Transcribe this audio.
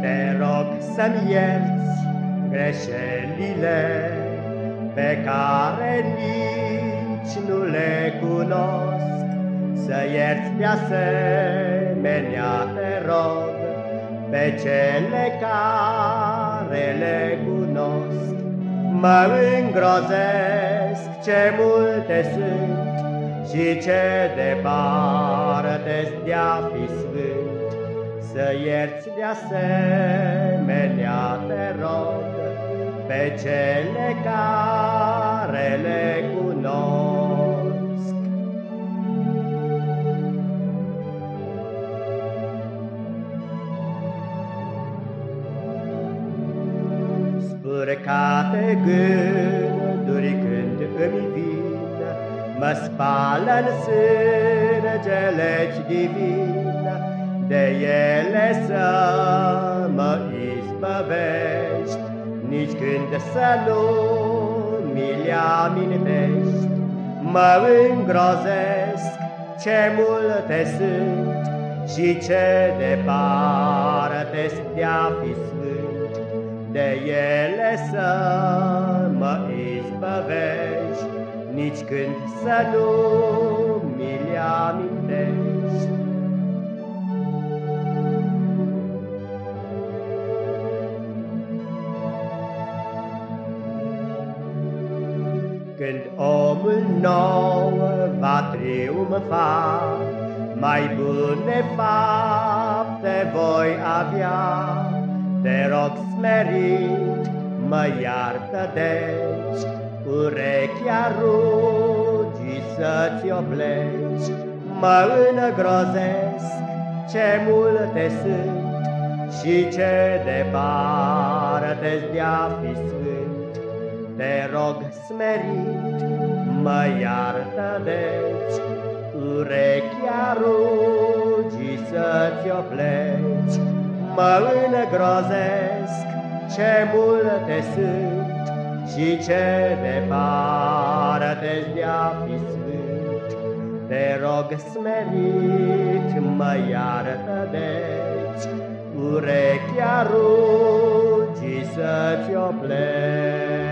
Te rog să-mi ierți greșelile pe care nici nu le cunosc, Să ierți de asemenea, te rog, pe cele care le cunosc. Mă îngrozesc ce multe sunt și ce departe de-a fi sfânt, Să ierți de asemenea, te rog, pe cele care le cunosc. Spurcate gânduri când îmi vin, Mă spală în sângele divin, De ele să mă izbăvești, nici când să nu mi le amintești, Mă îngrozesc ce multe sunt Și ce departe de-a fi sfânt, De ele să mă izbăvești, Nici când să nu mi le amintești. Când omul nou va triumfa, Mai bune fapte voi avea. Te rog smerit, mă iartă deci, Urechea rugii să-ți opleci. Mă îngrozesc ce multe sunt Și ce departe de-a fi sfânt. Te rog smerit, mă iartă deci, Urechea rugii să-ți opleci. Mă îngrozesc ce multe sunt Și ce departe de-a fi sfânt. Te rog smerit, mă iartă deci, Urechea rugii să-ți opleci.